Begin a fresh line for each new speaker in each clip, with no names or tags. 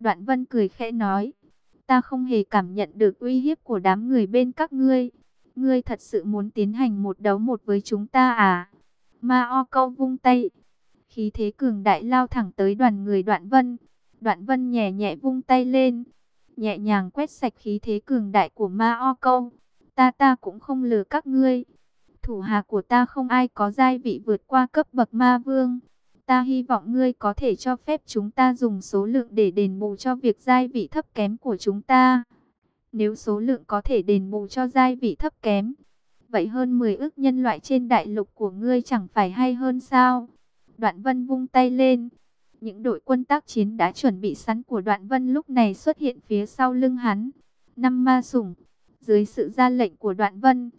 Đoạn vân cười khẽ nói, ta không hề cảm nhận được uy hiếp của đám người bên các ngươi. Ngươi thật sự muốn tiến hành một đấu một với chúng ta à? Ma o câu vung tay. Khí thế cường đại lao thẳng tới đoàn người đoạn vân. Đoạn vân nhẹ nhẹ vung tay lên. Nhẹ nhàng quét sạch khí thế cường đại của ma o câu. Ta ta cũng không lừa các ngươi. Thủ hạ của ta không ai có giai vị vượt qua cấp bậc ma vương. Ta hy vọng ngươi có thể cho phép chúng ta dùng số lượng để đền bù cho việc giai vị thấp kém của chúng ta. Nếu số lượng có thể đền bù cho giai vị thấp kém, vậy hơn 10 ước nhân loại trên đại lục của ngươi chẳng phải hay hơn sao? Đoạn vân vung tay lên. Những đội quân tác chiến đã chuẩn bị sẵn của đoạn vân lúc này xuất hiện phía sau lưng hắn. Năm ma sủng, dưới sự ra lệnh của đoạn vân,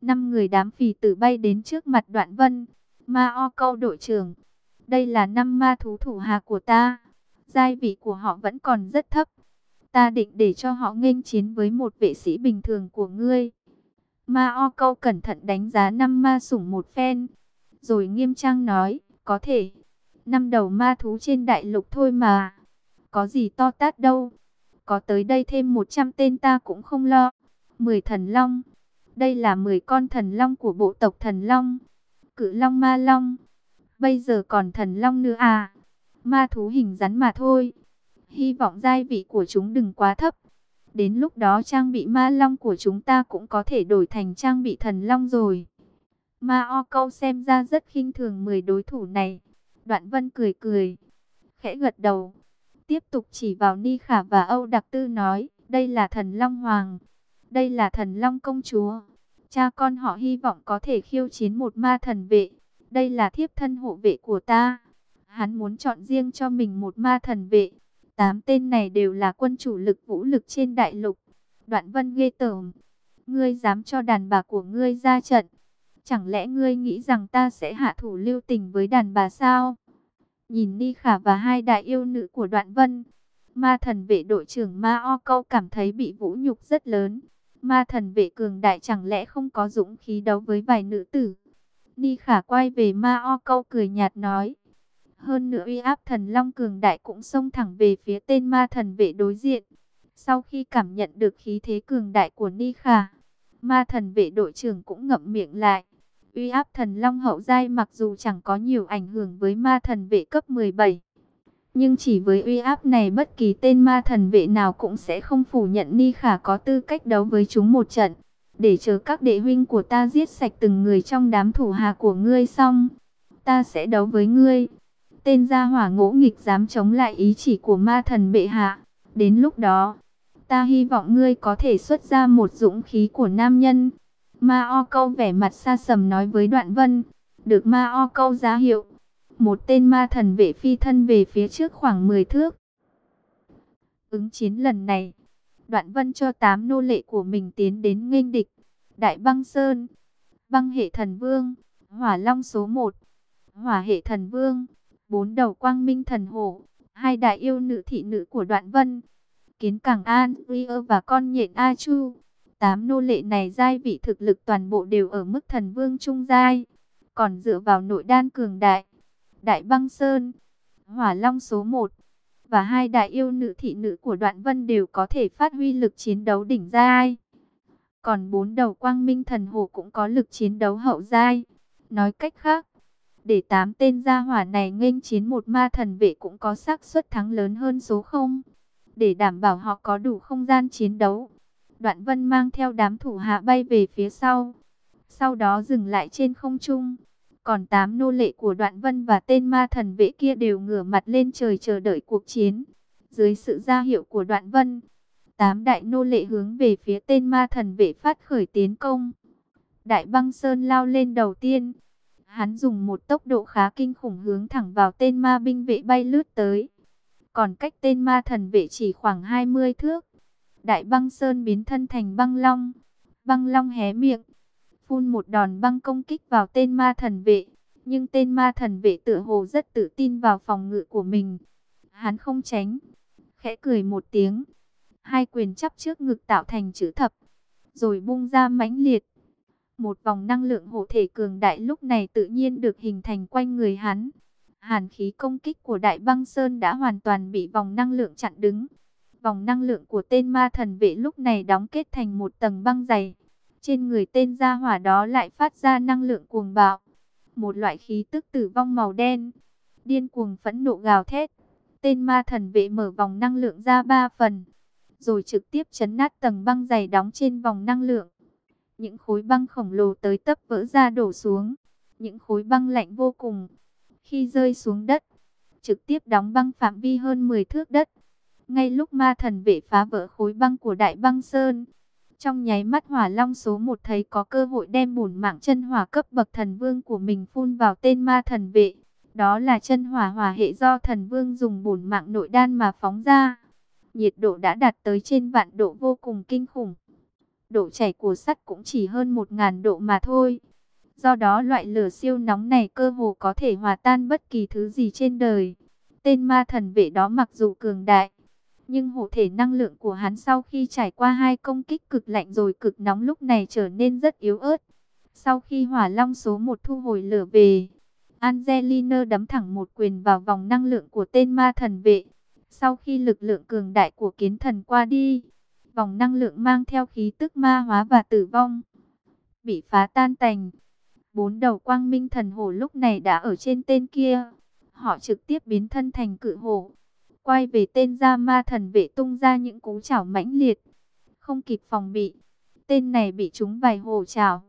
năm người đám phì tử bay đến trước mặt đoạn vân. Ma o câu đội trưởng, đây là năm ma thú thủ hạ của ta. Giai vị của họ vẫn còn rất thấp. Ta định để cho họ nghênh chiến với một vệ sĩ bình thường của ngươi. Ma o câu cẩn thận đánh giá năm ma sủng một phen. Rồi nghiêm trang nói, có thể. Năm đầu ma thú trên đại lục thôi mà. Có gì to tát đâu. Có tới đây thêm 100 tên ta cũng không lo. 10 thần long. Đây là 10 con thần long của bộ tộc thần long. Cự long ma long. Bây giờ còn thần long nữa à. Ma thú hình rắn mà thôi. Hy vọng giai vị của chúng đừng quá thấp. Đến lúc đó trang bị ma long của chúng ta cũng có thể đổi thành trang bị thần long rồi. Ma o câu xem ra rất khinh thường 10 đối thủ này. Đoạn vân cười cười. Khẽ gật đầu. Tiếp tục chỉ vào Ni Khả và Âu Đặc Tư nói. Đây là thần long hoàng. Đây là thần long công chúa. Cha con họ hy vọng có thể khiêu chiến một ma thần vệ. Đây là thiếp thân hộ vệ của ta. Hắn muốn chọn riêng cho mình một ma thần vệ. Tám tên này đều là quân chủ lực vũ lực trên đại lục. Đoạn vân ghê tởm. Ngươi dám cho đàn bà của ngươi ra trận. Chẳng lẽ ngươi nghĩ rằng ta sẽ hạ thủ lưu tình với đàn bà sao? Nhìn Ni Khả và hai đại yêu nữ của đoạn vân. Ma thần vệ đội trưởng Ma O Câu cảm thấy bị vũ nhục rất lớn. Ma thần vệ cường đại chẳng lẽ không có dũng khí đấu với vài nữ tử. Ni Khả quay về Ma O Câu cười nhạt nói. Hơn nữa uy áp thần long cường đại cũng xông thẳng về phía tên ma thần vệ đối diện. Sau khi cảm nhận được khí thế cường đại của Ni Khả, ma thần vệ đội trưởng cũng ngậm miệng lại. Uy áp thần long hậu giai mặc dù chẳng có nhiều ảnh hưởng với ma thần vệ cấp 17. Nhưng chỉ với uy áp này bất kỳ tên ma thần vệ nào cũng sẽ không phủ nhận Ni Khả có tư cách đấu với chúng một trận. Để chờ các đệ huynh của ta giết sạch từng người trong đám thủ hạ của ngươi xong. Ta sẽ đấu với ngươi tên gia hỏa ngỗ nghịch dám chống lại ý chỉ của ma thần bệ hạ. Đến lúc đó, ta hy vọng ngươi có thể xuất ra một dũng khí của nam nhân. Ma o câu vẻ mặt xa sầm nói với đoạn vân, được ma o câu giá hiệu. Một tên ma thần vệ phi thân về phía trước khoảng 10 thước. Ứng chiến lần này, đoạn vân cho 8 nô lệ của mình tiến đến nghênh địch. Đại băng sơn, băng hệ thần vương, hỏa long số 1, hỏa hệ thần vương bốn đầu quang minh thần hổ, hai đại yêu nữ thị nữ của đoạn vân, kiến cảng An, Ria và con nhện A Chu. Tám nô lệ này giai vị thực lực toàn bộ đều ở mức thần vương trung giai, còn dựa vào nội đan cường đại, đại băng sơn, hỏa long số 1 và hai đại yêu nữ thị nữ của đoạn vân đều có thể phát huy lực chiến đấu đỉnh giai. Còn bốn đầu quang minh thần hồ cũng có lực chiến đấu hậu giai. Nói cách khác, để tám tên gia hỏa này nghênh chiến một ma thần vệ cũng có xác suất thắng lớn hơn số không. Để đảm bảo họ có đủ không gian chiến đấu. Đoạn vân mang theo đám thủ hạ bay về phía sau. Sau đó dừng lại trên không trung. Còn tám nô lệ của đoạn vân và tên ma thần vệ kia đều ngửa mặt lên trời chờ đợi cuộc chiến. Dưới sự ra hiệu của đoạn vân, tám đại nô lệ hướng về phía tên ma thần vệ phát khởi tiến công. Đại băng sơn lao lên đầu tiên. Hắn dùng một tốc độ khá kinh khủng hướng thẳng vào tên ma binh vệ bay lướt tới. Còn cách tên ma thần vệ chỉ khoảng 20 thước. Đại băng sơn biến thân thành băng long. Băng long hé miệng. Phun một đòn băng công kích vào tên ma thần vệ. Nhưng tên ma thần vệ tựa hồ rất tự tin vào phòng ngự của mình. Hắn không tránh. Khẽ cười một tiếng. Hai quyền chắp trước ngực tạo thành chữ thập. Rồi bung ra mãnh liệt một vòng năng lượng hộ thể cường đại lúc này tự nhiên được hình thành quanh người hắn. Hàn khí công kích của Đại Băng Sơn đã hoàn toàn bị vòng năng lượng chặn đứng. Vòng năng lượng của tên ma thần vệ lúc này đóng kết thành một tầng băng dày. Trên người tên gia hỏa đó lại phát ra năng lượng cuồng bạo. Một loại khí tức tử vong màu đen. Điên cuồng phẫn nộ gào thét. Tên ma thần vệ mở vòng năng lượng ra ba phần. Rồi trực tiếp chấn nát tầng băng dày đóng trên vòng năng lượng. Những khối băng khổng lồ tới tấp vỡ ra đổ xuống. Những khối băng lạnh vô cùng. Khi rơi xuống đất, trực tiếp đóng băng phạm vi hơn 10 thước đất. Ngay lúc ma thần vệ phá vỡ khối băng của đại băng sơn, trong nháy mắt hỏa long số 1 thấy có cơ hội đem bổn mạng chân hỏa cấp bậc thần vương của mình phun vào tên ma thần vệ. Đó là chân hỏa hỏa hệ do thần vương dùng bổn mạng nội đan mà phóng ra. Nhiệt độ đã đạt tới trên vạn độ vô cùng kinh khủng. Độ chảy của sắt cũng chỉ hơn 1.000 độ mà thôi. Do đó loại lửa siêu nóng này cơ hồ có thể hòa tan bất kỳ thứ gì trên đời. Tên ma thần vệ đó mặc dù cường đại, nhưng hộ thể năng lượng của hắn sau khi trải qua hai công kích cực lạnh rồi cực nóng lúc này trở nên rất yếu ớt. Sau khi hỏa long số 1 thu hồi lửa về, Angelina đấm thẳng một quyền vào vòng năng lượng của tên ma thần vệ. Sau khi lực lượng cường đại của kiến thần qua đi, vòng năng lượng mang theo khí tức ma hóa và tử vong, bị phá tan tành. Bốn đầu quang minh thần hổ lúc này đã ở trên tên kia. Họ trực tiếp biến thân thành cự hổ. Quay về tên gia ma thần vệ tung ra những cú chảo mãnh liệt. Không kịp phòng bị. Tên này bị trúng vài hổ chảo.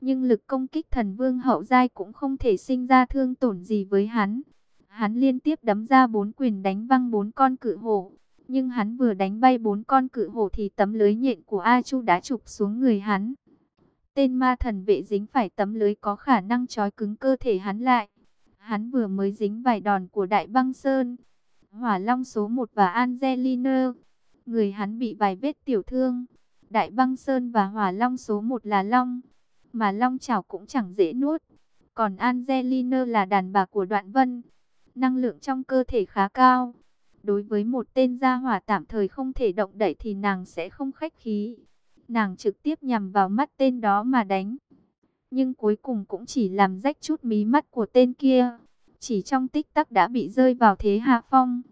Nhưng lực công kích thần vương hậu giai cũng không thể sinh ra thương tổn gì với hắn. Hắn liên tiếp đấm ra bốn quyền đánh văng bốn con cự hổ. Nhưng hắn vừa đánh bay bốn con cự hổ thì tấm lưới nhện của A Chu đã chụp xuống người hắn. Tên ma thần vệ dính phải tấm lưới có khả năng trói cứng cơ thể hắn lại. Hắn vừa mới dính vài đòn của đại băng sơn. Hỏa long số 1 và Angelina. Người hắn bị vài vết tiểu thương. Đại băng sơn và hỏa long số 1 là long. Mà long chảo cũng chẳng dễ nuốt. Còn Angelina là đàn bà của đoạn vân. Năng lượng trong cơ thể khá cao. Đối với một tên gia hỏa tạm thời không thể động đậy thì nàng sẽ không khách khí nàng trực tiếp nhằm vào mắt tên đó mà đánh. Nhưng cuối cùng cũng chỉ làm rách chút mí mắt của tên kia. Chỉ trong tích tắc đã bị rơi vào thế hạ phong.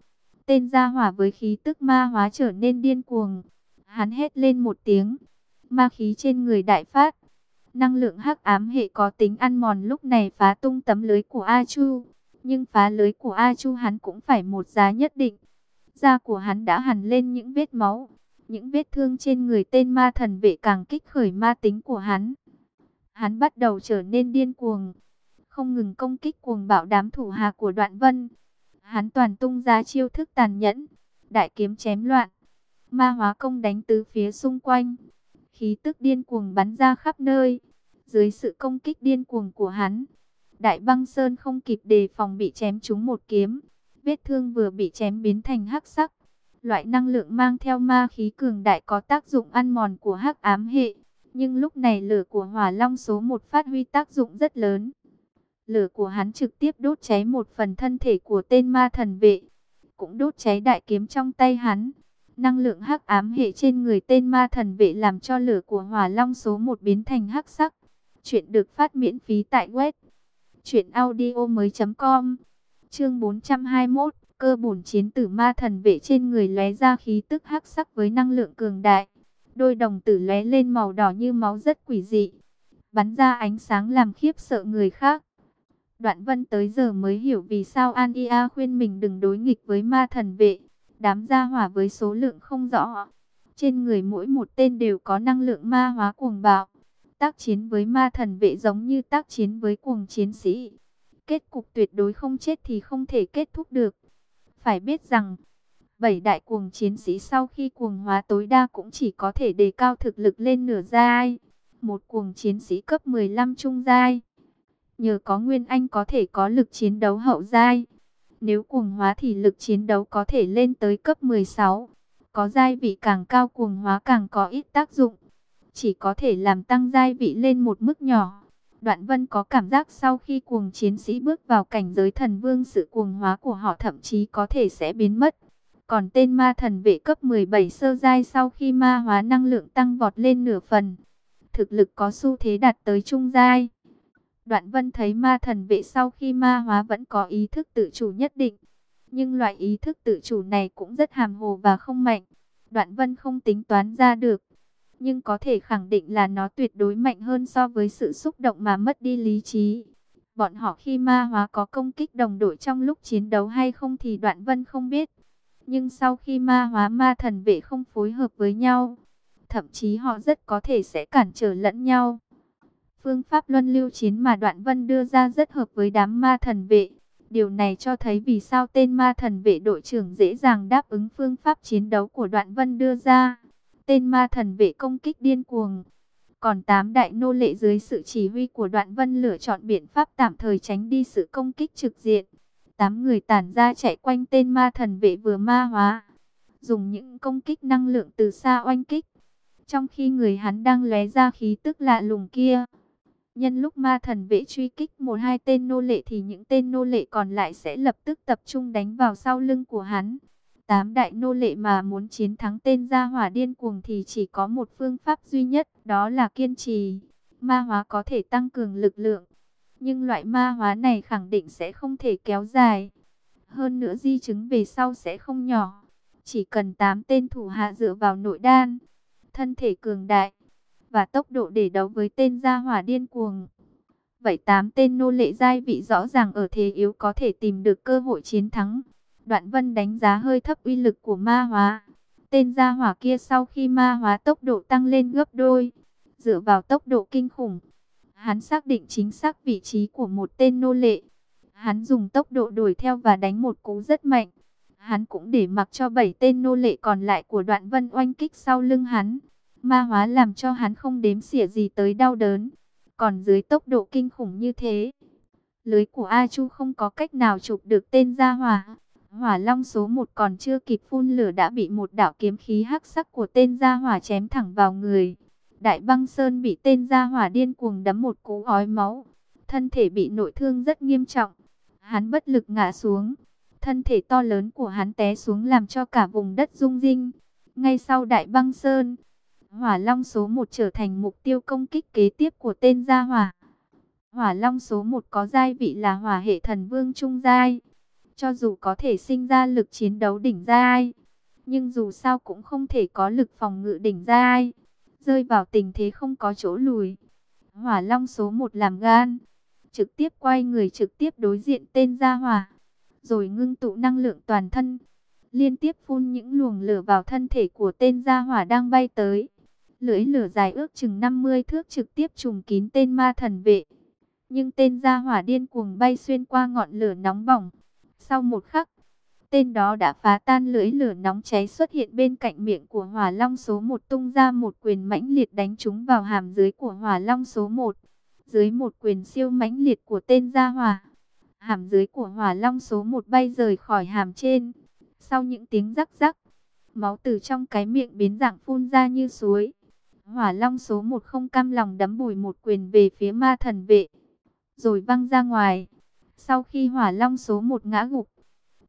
Tên gia hỏa với khí tức ma hóa trở nên điên cuồng. Hắn hét lên một tiếng. Ma khí trên người đại phát. Năng lượng hắc ám hệ có tính ăn mòn lúc này phá tung tấm lưới của A Chu. Nhưng phá lưới của A Chu hắn cũng phải một giá nhất định. Da của hắn đã hằn lên những vết máu. Những vết thương trên người tên ma thần vệ càng kích khởi ma tính của hắn. Hắn bắt đầu trở nên điên cuồng, không ngừng công kích cuồng bạo đám thủ hạ của đoạn vân. Hắn toàn tung ra chiêu thức tàn nhẫn, đại kiếm chém loạn, ma hóa công đánh tứ phía xung quanh. Khí tức điên cuồng bắn ra khắp nơi, dưới sự công kích điên cuồng của hắn. Đại băng sơn không kịp đề phòng bị chém trúng một kiếm, vết thương vừa bị chém biến thành hắc sắc. Loại năng lượng mang theo ma khí cường đại có tác dụng ăn mòn của hắc ám hệ. Nhưng lúc này lửa của hỏa long số 1 phát huy tác dụng rất lớn. Lửa của hắn trực tiếp đốt cháy một phần thân thể của tên ma thần vệ. Cũng đốt cháy đại kiếm trong tay hắn. Năng lượng hắc ám hệ trên người tên ma thần vệ làm cho lửa của hỏa long số 1 biến thành hắc sắc. Chuyện được phát miễn phí tại web. truyệnaudio mới .com Chương 421 cơ bổn chiến tử ma thần vệ trên người lóe ra khí tức hắc sắc với năng lượng cường đại. Đôi đồng tử lóe lên màu đỏ như máu rất quỷ dị, bắn ra ánh sáng làm khiếp sợ người khác. Đoạn vân tới giờ mới hiểu vì sao An Ia khuyên mình đừng đối nghịch với ma thần vệ. Đám gia hỏa với số lượng không rõ. Trên người mỗi một tên đều có năng lượng ma hóa cuồng bạo. Tác chiến với ma thần vệ giống như tác chiến với cuồng chiến sĩ. Kết cục tuyệt đối không chết thì không thể kết thúc được. Phải biết rằng, bảy đại cuồng chiến sĩ sau khi cuồng hóa tối đa cũng chỉ có thể đề cao thực lực lên nửa giai. Một cuồng chiến sĩ cấp 15 trung giai. Nhờ có Nguyên Anh có thể có lực chiến đấu hậu giai. Nếu cuồng hóa thì lực chiến đấu có thể lên tới cấp 16. Có giai vị càng cao cuồng hóa càng có ít tác dụng. Chỉ có thể làm tăng giai vị lên một mức nhỏ. Đoạn Vân có cảm giác sau khi cuồng chiến sĩ bước vào cảnh giới thần vương, sự cuồng hóa của họ thậm chí có thể sẽ biến mất. Còn tên ma thần vệ cấp 17 sơ giai sau khi ma hóa năng lượng tăng vọt lên nửa phần. Thực lực có xu thế đạt tới trung giai. Đoạn vân thấy ma thần vệ sau khi ma hóa vẫn có ý thức tự chủ nhất định. Nhưng loại ý thức tự chủ này cũng rất hàm hồ và không mạnh. Đoạn vân không tính toán ra được. Nhưng có thể khẳng định là nó tuyệt đối mạnh hơn so với sự xúc động mà mất đi lý trí. Bọn họ khi ma hóa có công kích đồng đội trong lúc chiến đấu hay không thì đoạn vân không biết. Nhưng sau khi ma hóa ma thần vệ không phối hợp với nhau, thậm chí họ rất có thể sẽ cản trở lẫn nhau. Phương pháp luân lưu chiến mà đoạn vân đưa ra rất hợp với đám ma thần vệ. Điều này cho thấy vì sao tên ma thần vệ đội trưởng dễ dàng đáp ứng phương pháp chiến đấu của đoạn vân đưa ra. Tên ma thần vệ công kích điên cuồng. Còn tám đại nô lệ dưới sự chỉ huy của đoạn vân lựa chọn biện pháp tạm thời tránh đi sự công kích trực diện. Tám người tản ra chạy quanh tên ma thần vệ vừa ma hóa. Dùng những công kích năng lượng từ xa oanh kích. Trong khi người hắn đang lóe ra khí tức lạ lùng kia. Nhân lúc ma thần vệ truy kích một hai tên nô lệ thì những tên nô lệ còn lại sẽ lập tức tập trung đánh vào sau lưng của hắn. Tám đại nô lệ mà muốn chiến thắng tên gia hỏa điên cuồng thì chỉ có một phương pháp duy nhất, đó là kiên trì. Ma hóa có thể tăng cường lực lượng, nhưng loại ma hóa này khẳng định sẽ không thể kéo dài. Hơn nữa di chứng về sau sẽ không nhỏ. Chỉ cần 8 tên thủ hạ dựa vào nội đan, thân thể cường đại, và tốc độ để đấu với tên gia hỏa điên cuồng. Vậy tám tên nô lệ giai vị rõ ràng ở thế yếu có thể tìm được cơ hội chiến thắng. Đoạn vân đánh giá hơi thấp uy lực của ma hóa. Tên gia hỏa kia sau khi ma hóa tốc độ tăng lên gấp đôi. Dựa vào tốc độ kinh khủng. Hắn xác định chính xác vị trí của một tên nô lệ. Hắn dùng tốc độ đuổi theo và đánh một cú rất mạnh. Hắn cũng để mặc cho bảy tên nô lệ còn lại của đoạn vân oanh kích sau lưng hắn. Ma hóa làm cho hắn không đếm xỉa gì tới đau đớn. Còn dưới tốc độ kinh khủng như thế, lưới của A Chu không có cách nào chụp được tên gia hỏa. Hỏa Long số 1 còn chưa kịp phun lửa đã bị một đạo kiếm khí hắc sắc của tên gia hỏa chém thẳng vào người. Đại băng sơn bị tên gia hỏa điên cuồng đấm một cú ói máu. Thân thể bị nội thương rất nghiêm trọng. Hắn bất lực ngã xuống. Thân thể to lớn của hắn té xuống làm cho cả vùng đất rung rinh. Ngay sau đại băng sơn, Hỏa Long số 1 trở thành mục tiêu công kích kế tiếp của tên gia hỏa. Hỏa Long số 1 có giai vị là hỏa hệ thần vương trung giai. Cho dù có thể sinh ra lực chiến đấu đỉnh giai, nhưng dù sao cũng không thể có lực phòng ngự đỉnh giai. Rơi vào tình thế không có chỗ lùi. Hỏa Long số 1 làm gan, trực tiếp quay người trực tiếp đối diện tên gia hỏa, rồi ngưng tụ năng lượng toàn thân, liên tiếp phun những luồng lửa vào thân thể của tên gia hỏa đang bay tới. Lưỡi lửa dài ước chừng 50 thước trực tiếp trùng kín tên ma thần vệ. Nhưng tên gia hỏa điên cuồng bay xuyên qua ngọn lửa nóng bỏng. Sau một khắc, tên đó đã phá tan lưỡi lửa nóng cháy xuất hiện bên cạnh miệng của hỏa long số 1 tung ra một quyền mãnh liệt đánh trúng vào hàm dưới của hỏa long số 1. Dưới một quyền siêu mãnh liệt của tên gia hỏa, hàm dưới của hỏa long số 1 bay rời khỏi hàm trên. Sau những tiếng rắc rắc, máu từ trong cái miệng biến dạng phun ra như suối. Hỏa Long số 1 không cam lòng đấm bùi một quyền về phía ma thần vệ, rồi văng ra ngoài. Sau khi Hỏa Long số 1 ngã gục,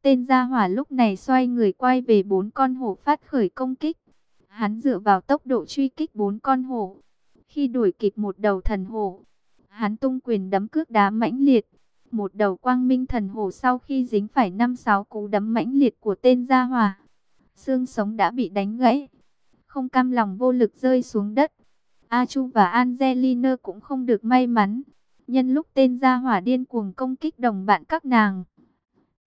tên gia hỏa lúc này xoay người quay về bốn con hổ phát khởi công kích. Hắn dựa vào tốc độ truy kích bốn con hổ. Khi đuổi kịp một đầu thần hổ, hắn tung quyền đấm cước đá mãnh liệt. Một đầu quang minh thần hổ sau khi dính phải năm sáu cú đấm mãnh liệt của tên gia hỏa. Xương sống đã bị đánh gãy không cam lòng vô lực rơi xuống đất. A Chu và Angelina cũng không được may mắn. Nhân lúc tên gia hỏa điên cuồng công kích đồng bạn các nàng.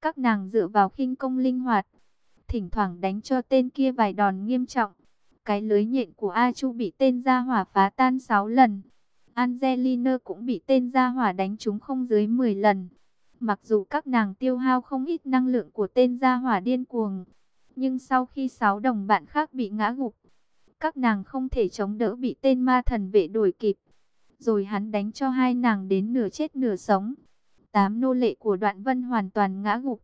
Các nàng dựa vào khinh công linh hoạt. Thỉnh thoảng đánh cho tên kia vài đòn nghiêm trọng. Cái lưới nhện của A Chu bị tên gia hỏa phá tan 6 lần. Angelina cũng bị tên gia hỏa đánh trúng không dưới 10 lần. Mặc dù các nàng tiêu hao không ít năng lượng của tên gia hỏa điên cuồng. Nhưng sau khi 6 đồng bạn khác bị ngã gục, các nàng không thể chống đỡ bị tên ma thần vệ đuổi kịp. Rồi hắn đánh cho hai nàng đến nửa chết nửa sống. Tám nô lệ của đoạn vân hoàn toàn ngã gục.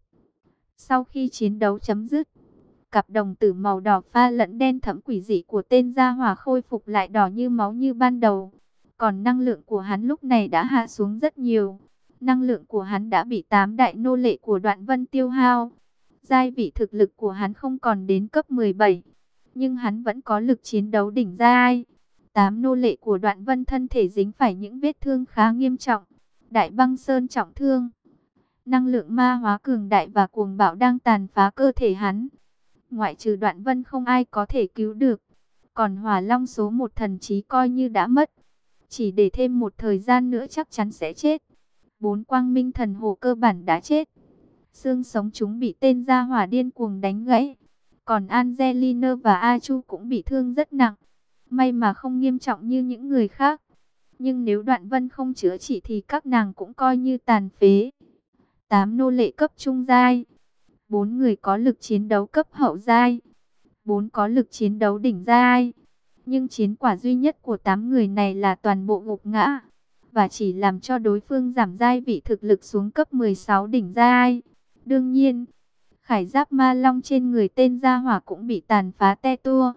Sau khi chiến đấu chấm dứt, cặp đồng tử màu đỏ pha lẫn đen thẫm quỷ dị của tên gia hỏa khôi phục lại đỏ như máu như ban đầu. Còn năng lượng của hắn lúc này đã hạ xuống rất nhiều. Năng lượng của hắn đã bị tám đại nô lệ của đoạn vân tiêu hao. Giai vị thực lực của hắn không còn đến cấp 17 nhưng hắn vẫn có lực chiến đấu đỉnh giai. Tám nô lệ của đoạn vân thân thể dính phải những vết thương khá nghiêm trọng. Đại băng sơn trọng thương. Năng lượng ma hóa cường đại và cuồng bạo đang tàn phá cơ thể hắn. Ngoại trừ đoạn vân không ai có thể cứu được. Còn hỏa long số một thần trí coi như đã mất. Chỉ để thêm một thời gian nữa chắc chắn sẽ chết. Bốn quang minh thần hồ cơ bản đã chết. Xương sống chúng bị tên gia hỏa điên cuồng đánh gãy. Còn Angelina và A Chu cũng bị thương rất nặng. May mà không nghiêm trọng như những người khác. Nhưng nếu đoạn vân không chữa trị thì các nàng cũng coi như tàn phế. Tám nô lệ cấp trung giai. bốn người có lực chiến đấu cấp hậu giai. bốn có lực chiến đấu đỉnh giai. Nhưng chiến quả duy nhất của tám người này là toàn bộ gục ngã. Và chỉ làm cho đối phương giảm giai vị thực lực xuống cấp 16 đỉnh giai. Đương nhiên, khải giáp ma long trên người tên gia hỏa cũng bị tàn phá te tua.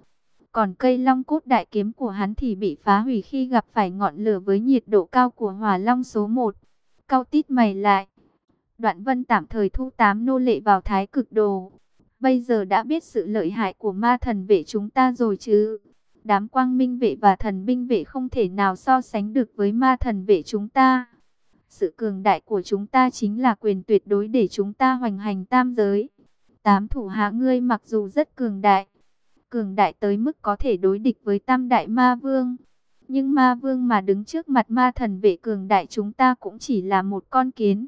Còn cây long cốt đại kiếm của hắn thì bị phá hủy khi gặp phải ngọn lửa với nhiệt độ cao của hỏa long số 1. Cao tít mày lại. Đoạn vân tạm thời thu tám nô lệ vào thái cực đồ. Bây giờ đã biết sự lợi hại của ma thần vệ chúng ta rồi chứ. Đám quang minh vệ và thần binh vệ không thể nào so sánh được với ma thần vệ chúng ta. Sự cường đại của chúng ta chính là quyền tuyệt đối để chúng ta hoành hành tam giới. Tám thủ hạ ngươi mặc dù rất cường đại, cường đại tới mức có thể đối địch với tam đại ma vương. Nhưng ma vương mà đứng trước mặt ma thần vệ cường đại chúng ta cũng chỉ là một con kiến.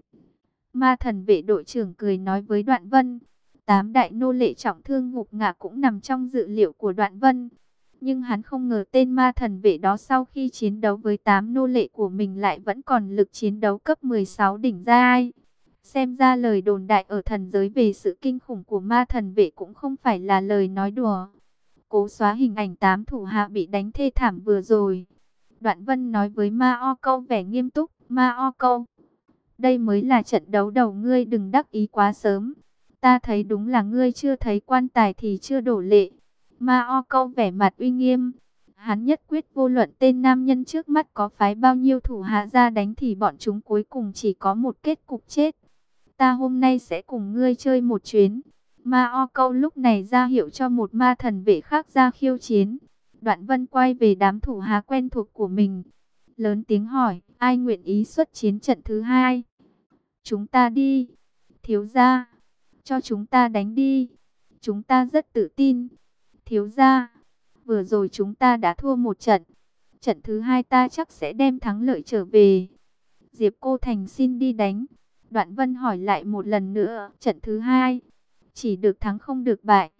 Ma thần vệ đội trưởng cười nói với Đoạn Vân. Tám đại nô lệ trọng thương ngục ngã cũng nằm trong dự liệu của Đoạn Vân. Nhưng hắn không ngờ tên ma thần vệ đó sau khi chiến đấu với tám nô lệ của mình lại vẫn còn lực chiến đấu cấp 16 đỉnh giai. Xem ra lời đồn đại ở thần giới về sự kinh khủng của ma thần vệ cũng không phải là lời nói đùa. Cố xóa hình ảnh tám thủ hạ bị đánh thê thảm vừa rồi. Đoạn vân nói với ma o câu vẻ nghiêm túc. Ma o câu, đây mới là trận đấu đầu ngươi đừng đắc ý quá sớm. Ta thấy đúng là ngươi chưa thấy quan tài thì chưa đổ lệ. Ma O câu vẻ mặt uy nghiêm. Hắn nhất quyết vô luận tên nam nhân trước mắt có phái bao nhiêu thủ hạ ra đánh thì bọn chúng cuối cùng chỉ có một kết cục chết. Ta hôm nay sẽ cùng ngươi chơi một chuyến. Ma O câu lúc này ra hiệu cho một ma thần vệ khác ra khiêu chiến. Đoạn vân quay về đám thủ há quen thuộc của mình. Lớn tiếng hỏi, ai nguyện ý xuất chiến trận thứ hai? Chúng ta đi. Thiếu gia, cho chúng ta đánh đi. Chúng ta rất tự tin. Thiếu gia, vừa rồi chúng ta đã thua một trận. Trận thứ hai ta chắc sẽ đem thắng lợi trở về. Diệp Cô Thành xin đi đánh. Đoạn Vân hỏi lại một lần nữa, trận thứ hai, chỉ được thắng không được bại.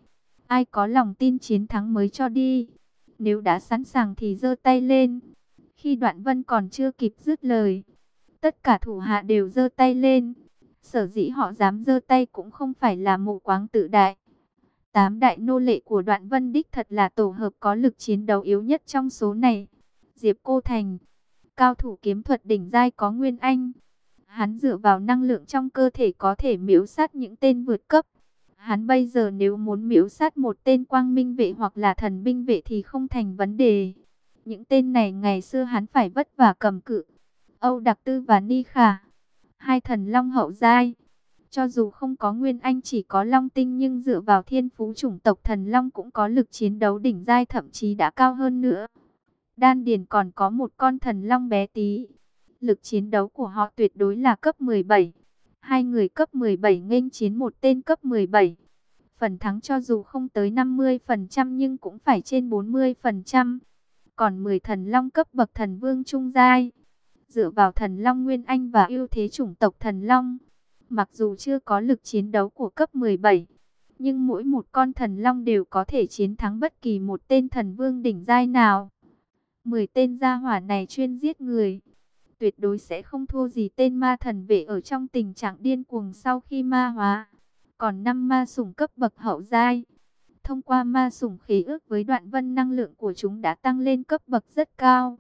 Ai có lòng tin chiến thắng mới cho đi. Nếu đã sẵn sàng thì giơ tay lên. Khi Đoạn Vân còn chưa kịp dứt lời, tất cả thủ hạ đều giơ tay lên. Sở dĩ họ dám giơ tay cũng không phải là mù quáng tự đại, Tám đại nô lệ của đoạn vân đích thật là tổ hợp có lực chiến đấu yếu nhất trong số này. Diệp Cô Thành, cao thủ kiếm thuật đỉnh giai có Nguyên Anh. Hắn dựa vào năng lượng trong cơ thể có thể miễu sát những tên vượt cấp. Hắn bây giờ nếu muốn miễu sát một tên quang minh vệ hoặc là thần binh vệ thì không thành vấn đề. Những tên này ngày xưa hắn phải vất vả cầm cự. Âu Đặc Tư và Ni Khả. Hai thần long hậu giai. Cho dù không có Nguyên Anh chỉ có Long Tinh nhưng dựa vào thiên phú chủng tộc thần Long cũng có lực chiến đấu đỉnh giai thậm chí đã cao hơn nữa. Đan Điền còn có một con thần Long bé tí. Lực chiến đấu của họ tuyệt đối là cấp 17. Hai người cấp 17 nghênh chiến một tên cấp 17. Phần thắng cho dù không tới 50% nhưng cũng phải trên 40%. Còn 10 thần Long cấp bậc thần vương trung giai. Dựa vào thần Long Nguyên Anh và ưu thế chủng tộc thần Long Mặc dù chưa có lực chiến đấu của cấp 17, nhưng mỗi một con thần long đều có thể chiến thắng bất kỳ một tên thần vương đỉnh giai nào. 10 tên gia hỏa này chuyên giết người, tuyệt đối sẽ không thua gì tên ma thần vệ ở trong tình trạng điên cuồng sau khi ma hóa. Còn năm ma sủng cấp bậc hậu giai, thông qua ma sủng khí ước với đoạn vân năng lượng của chúng đã tăng lên cấp bậc rất cao.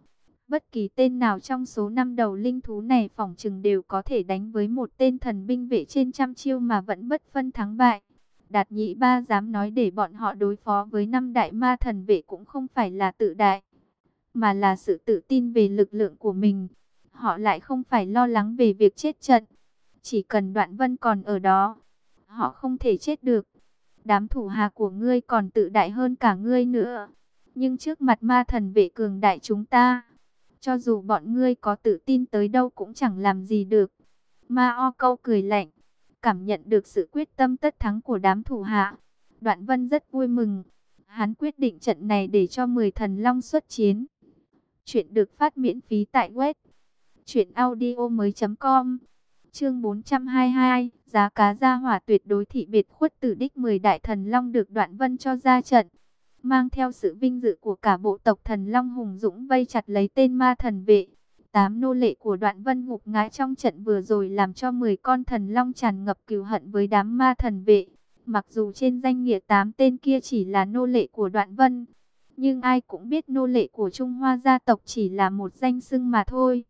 Bất kỳ tên nào trong số năm đầu linh thú này phỏng chừng đều có thể đánh với một tên thần binh vệ trên trăm chiêu mà vẫn bất phân thắng bại. Đạt nhị ba dám nói để bọn họ đối phó với năm đại ma thần vệ cũng không phải là tự đại, mà là sự tự tin về lực lượng của mình. Họ lại không phải lo lắng về việc chết trận. Chỉ cần đoạn vân còn ở đó, họ không thể chết được. Đám thủ hạ của ngươi còn tự đại hơn cả ngươi nữa. Nhưng trước mặt ma thần vệ cường đại chúng ta Cho dù bọn ngươi có tự tin tới đâu cũng chẳng làm gì được. Ma O câu cười lạnh, cảm nhận được sự quyết tâm tất thắng của đám thủ hạ. Đoạn Vân rất vui mừng. Hắn quyết định trận này để cho 10 thần long xuất chiến. Chuyện được phát miễn phí tại web truyệnaudiomoi.com. Chương 422, giá cá gia hỏa tuyệt đối thị biệt khuất tử đích 10 đại thần long được Đoạn Vân cho ra trận mang theo sự vinh dự của cả bộ tộc thần Long Hùng Dũng vây chặt lấy tên ma thần vệ. Tám nô lệ của đoạn vân ngục ngã trong trận vừa rồi làm cho 10 con thần Long tràn ngập cừu hận với đám ma thần vệ. Mặc dù trên danh nghĩa tám tên kia chỉ là nô lệ của đoạn vân, nhưng ai cũng biết nô lệ của Trung Hoa gia tộc chỉ là một danh xưng mà thôi.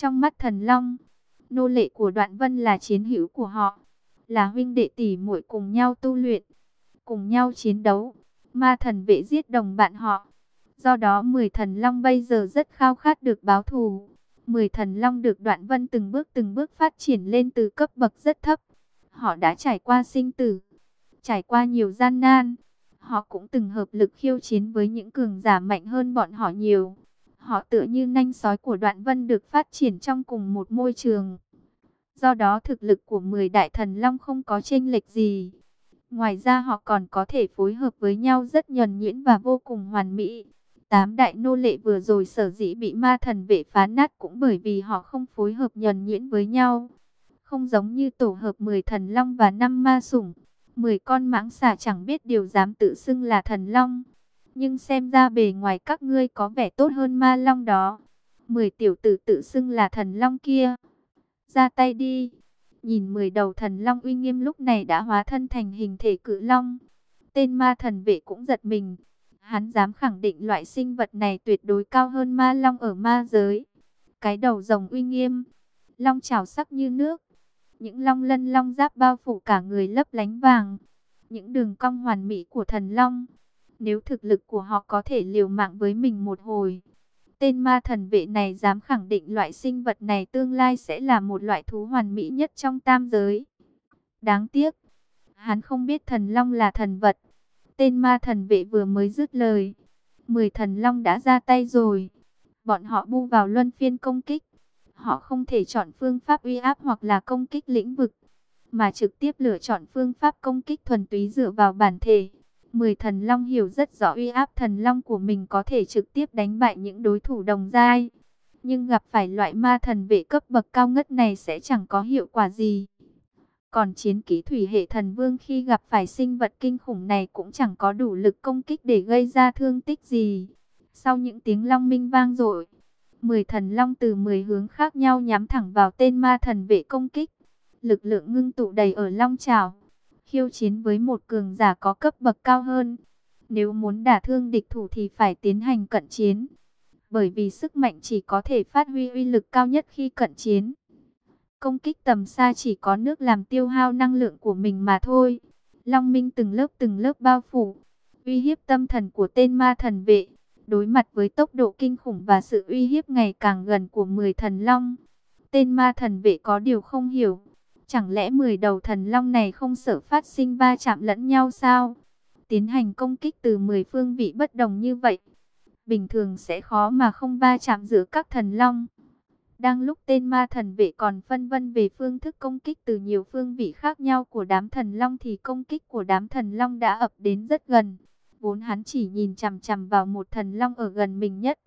Trong mắt thần Long, nô lệ của đoạn vân là chiến hữu của họ, là huynh đệ tỷ muội cùng nhau tu luyện, cùng nhau chiến đấu ma thần vệ giết đồng bạn họ. Do đó 10 thần long bây giờ rất khao khát được báo thù. 10 thần long được đoạn vân từng bước từng bước phát triển lên từ cấp bậc rất thấp. Họ đã trải qua sinh tử, trải qua nhiều gian nan. Họ cũng từng hợp lực khiêu chiến với những cường giả mạnh hơn bọn họ nhiều. Họ tựa như nanh sói của đoạn vân được phát triển trong cùng một môi trường. Do đó thực lực của 10 đại thần long không có chênh lệch gì. Ngoài ra họ còn có thể phối hợp với nhau rất nhuần nhuyễn và vô cùng hoàn mỹ. Tám đại nô lệ vừa rồi sở dĩ bị ma thần vệ phá nát cũng bởi vì họ không phối hợp nhuần nhuyễn với nhau. Không giống như tổ hợp 10 thần long và 5 ma sủng. 10 con mãng xà chẳng biết điều dám tự xưng là thần long. Nhưng xem ra bề ngoài các ngươi có vẻ tốt hơn ma long đó. 10 tiểu tử tự xưng là thần long kia. Ra tay đi. Nhìn mười đầu thần long uy nghiêm lúc này đã hóa thân thành hình thể cự long. Tên ma thần vệ cũng giật mình. Hắn dám khẳng định loại sinh vật này tuyệt đối cao hơn ma long ở ma giới. Cái đầu rồng uy nghiêm, long trào sắc như nước. Những long lân long giáp bao phủ cả người lấp lánh vàng. Những đường cong hoàn mỹ của thần long. Nếu thực lực của họ có thể liều mạng với mình một hồi, Tên ma thần vệ này dám khẳng định loại sinh vật này tương lai sẽ là một loại thú hoàn mỹ nhất trong tam giới. Đáng tiếc, hắn không biết thần long là thần vật. Tên ma thần vệ vừa mới dứt lời. Mười thần long đã ra tay rồi. Bọn họ bu vào luân phiên công kích. Họ không thể chọn phương pháp uy áp hoặc là công kích lĩnh vực. Mà trực tiếp lựa chọn phương pháp công kích thuần túy dựa vào bản thể. Mười thần long hiểu rất rõ uy áp thần long của mình có thể trực tiếp đánh bại những đối thủ đồng giai. Nhưng gặp phải loại ma thần vệ cấp bậc cao ngất này sẽ chẳng có hiệu quả gì. Còn chiến ký thủy hệ thần vương khi gặp phải sinh vật kinh khủng này cũng chẳng có đủ lực công kích để gây ra thương tích gì. Sau những tiếng long minh vang dội, mười thần long từ mười hướng khác nhau nhắm thẳng vào tên ma thần vệ công kích. Lực lượng ngưng tụ đầy ở long trào khiêu chiến với một cường giả có cấp bậc cao hơn. Nếu muốn đả thương địch thủ thì phải tiến hành cận chiến. Bởi vì sức mạnh chỉ có thể phát huy uy lực cao nhất khi cận chiến. Công kích tầm xa chỉ có nước làm tiêu hao năng lượng của mình mà thôi. Long Minh từng lớp từng lớp bao phủ, uy hiếp tâm thần của tên ma thần vệ. Đối mặt với tốc độ kinh khủng và sự uy hiếp ngày càng gần của 10 thần long. Tên ma thần vệ có điều không hiểu, Chẳng lẽ 10 đầu thần long này không sợ phát sinh va chạm lẫn nhau sao? Tiến hành công kích từ 10 phương vị bất đồng như vậy. Bình thường sẽ khó mà không va chạm giữa các thần long. Đang lúc tên ma thần vệ còn phân vân về phương thức công kích từ nhiều phương vị khác nhau của đám thần long thì công kích của đám thần long đã ập đến rất gần. Vốn hắn chỉ nhìn chằm chằm vào một thần long ở gần mình nhất.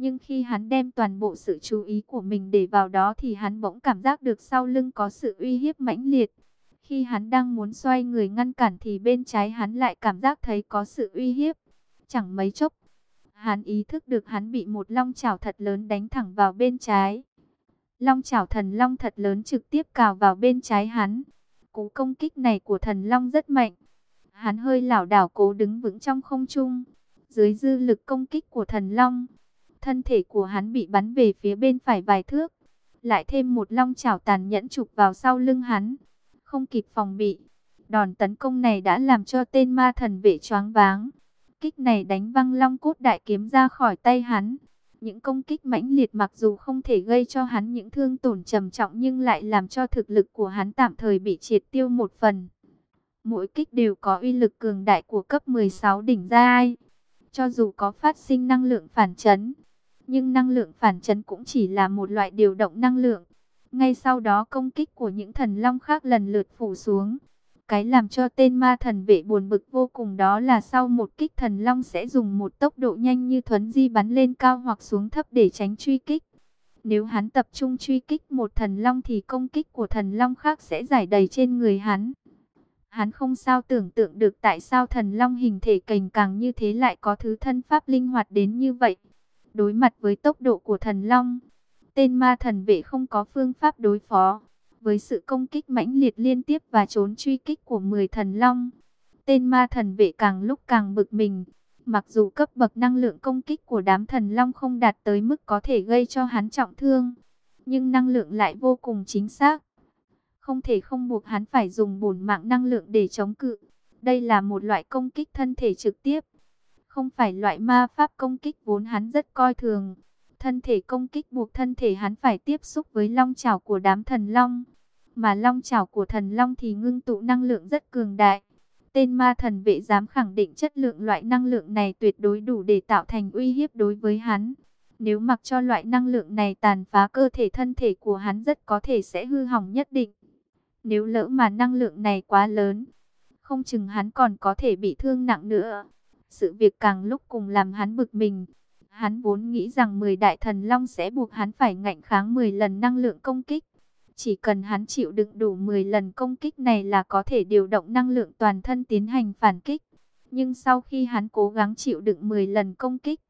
Nhưng khi hắn đem toàn bộ sự chú ý của mình để vào đó thì hắn bỗng cảm giác được sau lưng có sự uy hiếp mãnh liệt. Khi hắn đang muốn xoay người ngăn cản thì bên trái hắn lại cảm giác thấy có sự uy hiếp. Chẳng mấy chốc, hắn ý thức được hắn bị một long chảo thật lớn đánh thẳng vào bên trái. Long chảo thần long thật lớn trực tiếp cào vào bên trái hắn. Cú công kích này của thần long rất mạnh. Hắn hơi lảo đảo cố đứng vững trong không trung. Dưới dư lực công kích của thần long, Thân thể của hắn bị bắn về phía bên phải vài thước. Lại thêm một long chảo tàn nhẫn chụp vào sau lưng hắn. Không kịp phòng bị. Đòn tấn công này đã làm cho tên ma thần vệ choáng váng. Kích này đánh văng long cốt đại kiếm ra khỏi tay hắn. Những công kích mãnh liệt mặc dù không thể gây cho hắn những thương tổn trầm trọng nhưng lại làm cho thực lực của hắn tạm thời bị triệt tiêu một phần. Mỗi kích đều có uy lực cường đại của cấp 16 đỉnh giai. Cho dù có phát sinh năng lượng phản chấn, nhưng năng lượng phản chấn cũng chỉ là một loại điều động năng lượng. Ngay sau đó công kích của những thần long khác lần lượt phủ xuống. Cái làm cho tên ma thần vệ buồn bực vô cùng đó là sau một kích thần long sẽ dùng một tốc độ nhanh như thuấn di bắn lên cao hoặc xuống thấp để tránh truy kích. Nếu hắn tập trung truy kích một thần long thì công kích của thần long khác sẽ giải đầy trên người hắn. Hắn không sao tưởng tượng được tại sao thần long hình thể cành càng như thế lại có thứ thân pháp linh hoạt đến như vậy. Đối mặt với tốc độ của thần long, tên ma thần vệ không có phương pháp đối phó. Với sự công kích mãnh liệt liên tiếp và trốn truy kích của 10 thần long, tên ma thần vệ càng lúc càng bực mình. Mặc dù cấp bậc năng lượng công kích của đám thần long không đạt tới mức có thể gây cho hắn trọng thương, nhưng năng lượng lại vô cùng chính xác. Không thể không buộc hắn phải dùng bổn mạng năng lượng để chống cự. Đây là một loại công kích thân thể trực tiếp, không phải loại ma pháp công kích vốn hắn rất coi thường. Thân thể công kích buộc thân thể hắn phải tiếp xúc với long chảo của đám thần long. Mà long chảo của thần long thì ngưng tụ năng lượng rất cường đại. Tên ma thần vệ dám khẳng định chất lượng loại năng lượng này tuyệt đối đủ để tạo thành uy hiếp đối với hắn. Nếu mặc cho loại năng lượng này tàn phá cơ thể thân thể của hắn rất có thể sẽ hư hỏng nhất định. Nếu lỡ mà năng lượng này quá lớn, không chừng hắn còn có thể bị thương nặng nữa. Sự việc càng lúc cùng làm hắn bực mình. Hắn vốn nghĩ rằng 10 đại thần long sẽ buộc hắn phải ngạnh kháng 10 lần năng lượng công kích. Chỉ cần hắn chịu đựng đủ 10 lần công kích này là có thể điều động năng lượng toàn thân tiến hành phản kích. Nhưng sau khi hắn cố gắng chịu đựng 10 lần công kích,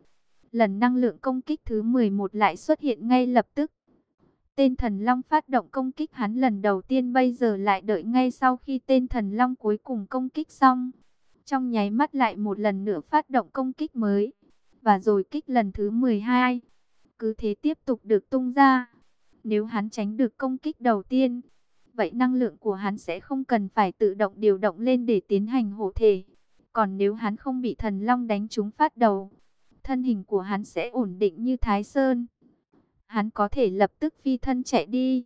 lần năng lượng công kích thứ 11 lại xuất hiện ngay lập tức. Tên thần long phát động công kích hắn lần đầu tiên bây giờ lại đợi ngay sau khi tên thần long cuối cùng công kích xong. Trong nháy mắt lại một lần nữa phát động công kích mới. Và rồi kích lần thứ 12. Cứ thế tiếp tục được tung ra. Nếu hắn tránh được công kích đầu tiên, vậy năng lượng của hắn sẽ không cần phải tự động điều động lên để tiến hành hộ thể. Còn nếu hắn không bị thần long đánh trúng phát đầu, thân hình của hắn sẽ ổn định như Thái Sơn. Hắn có thể lập tức phi thân chạy đi,